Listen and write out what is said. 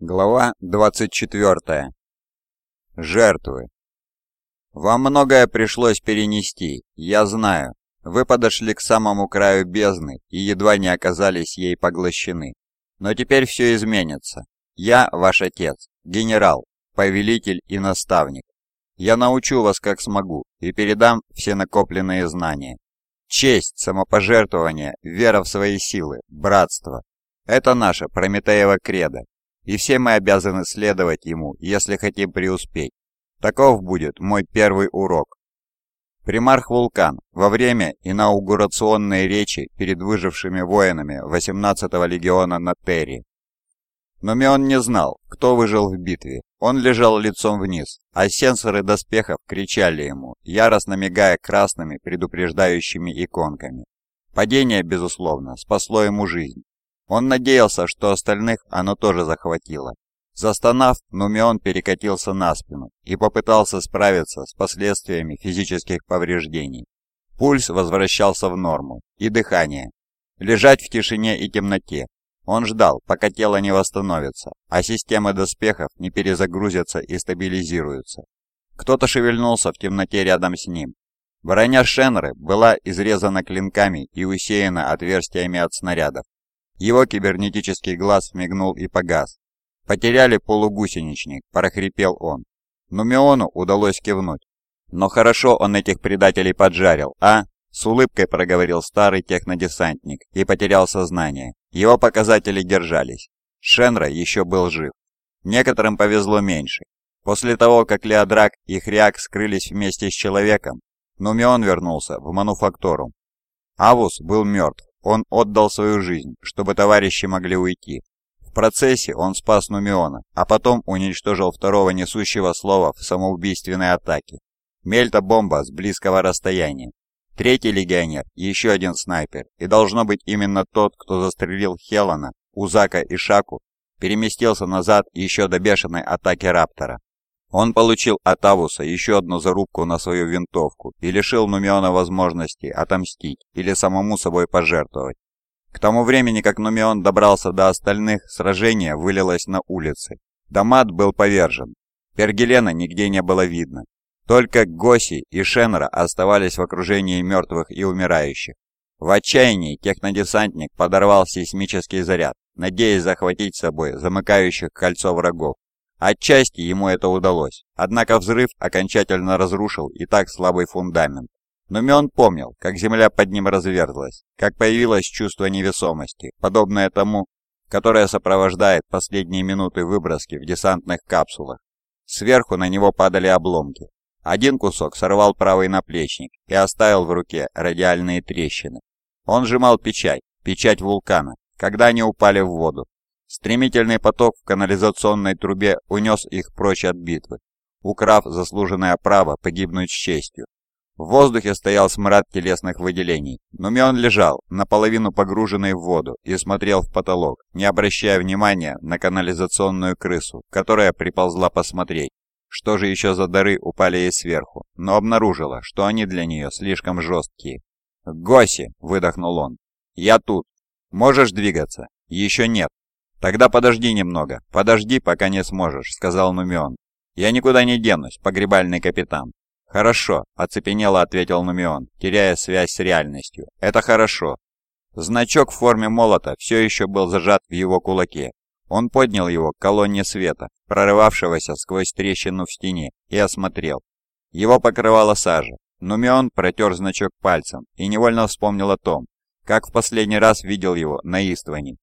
Глава 24. Жертвы. Вам многое пришлось перенести, я знаю. Вы подошли к самому краю бездны и едва не оказались ей поглощены. Но теперь все изменится. Я ваш отец, генерал, повелитель и наставник. Я научу вас как смогу и передам все накопленные знания. Честь, самопожертвование, вера в свои силы, братство. Это наша Прометеева кредо, и все мы обязаны следовать ему, если хотим преуспеть. Таков будет мой первый урок. Примарх Вулкан во время инаугурационной речи перед выжившими воинами 18-го легиона на Терри. Но Мион не знал, кто выжил в битве. Он лежал лицом вниз, а сенсоры доспехов кричали ему, яростно мигая красными предупреждающими иконками. Падение, безусловно, спасло ему жизнь. Он надеялся, что остальных оно тоже захватило. Застонав, Нумион перекатился на спину и попытался справиться с последствиями физических повреждений. Пульс возвращался в норму, и дыхание. Лежать в тишине и темноте. Он ждал, пока тело не восстановится, а системы доспехов не перезагрузятся и стабилизируются. Кто-то шевельнулся в темноте рядом с ним. Броня Шенры была изрезана клинками и усеяна отверстиями от снарядов. Его кибернетический глаз мигнул и погас. «Потеряли полугусеничник», – прохрипел он. Нумиону удалось кивнуть. «Но хорошо он этих предателей поджарил, а?» С улыбкой проговорил старый технодесантник и потерял сознание. Его показатели держались. Шенра еще был жив. Некоторым повезло меньше. После того, как Леодрак и Хряк скрылись вместе с человеком, Нумион вернулся в мануфактору. Авус был мертв. Он отдал свою жизнь, чтобы товарищи могли уйти. В процессе он спас Нумиона, а потом уничтожил второго несущего слова в самоубийственной атаке. Мельта-бомба с близкого расстояния. Третий легионер, еще один снайпер, и должно быть именно тот, кто застрелил Хелана, Узака и Шаку, переместился назад еще до бешеной атаки Раптора. Он получил от Авуса еще одну зарубку на свою винтовку и лишил Нумиона возможности отомстить или самому собой пожертвовать. К тому времени, как Нумион добрался до остальных, сражение вылилось на улицы. Дамат был повержен. Пергелена нигде не было видно. Только Госи и Шенра оставались в окружении мертвых и умирающих. В отчаянии технодесантник подорвал сейсмический заряд, надеясь захватить с собой замыкающих кольцо врагов. Отчасти ему это удалось, однако взрыв окончательно разрушил и так слабый фундамент. Но Мион помнил, как земля под ним разверзлась, как появилось чувство невесомости, подобное тому, которое сопровождает последние минуты выброски в десантных капсулах. Сверху на него падали обломки. Один кусок сорвал правый наплечник и оставил в руке радиальные трещины. Он сжимал печать, печать вулкана, когда они упали в воду, Стремительный поток в канализационной трубе унес их прочь от битвы, украв заслуженное право погибнуть с честью. В воздухе стоял смрад телесных выделений, но Мион лежал, наполовину погруженный в воду, и смотрел в потолок, не обращая внимания на канализационную крысу, которая приползла посмотреть, что же еще за дары упали ей сверху, но обнаружила, что они для нее слишком жесткие. «Госи!» – выдохнул он. «Я тут. Можешь двигаться?» «Еще нет. «Тогда подожди немного, подожди, пока не сможешь», — сказал Нумион. «Я никуда не денусь, погребальный капитан». «Хорошо», — оцепенело ответил Нумион, теряя связь с реальностью. «Это хорошо». Значок в форме молота все еще был зажат в его кулаке. Он поднял его к колонне света, прорывавшегося сквозь трещину в стене, и осмотрел. Его покрывала сажа. Нумион протер значок пальцем и невольно вспомнил о том, как в последний раз видел его на Истване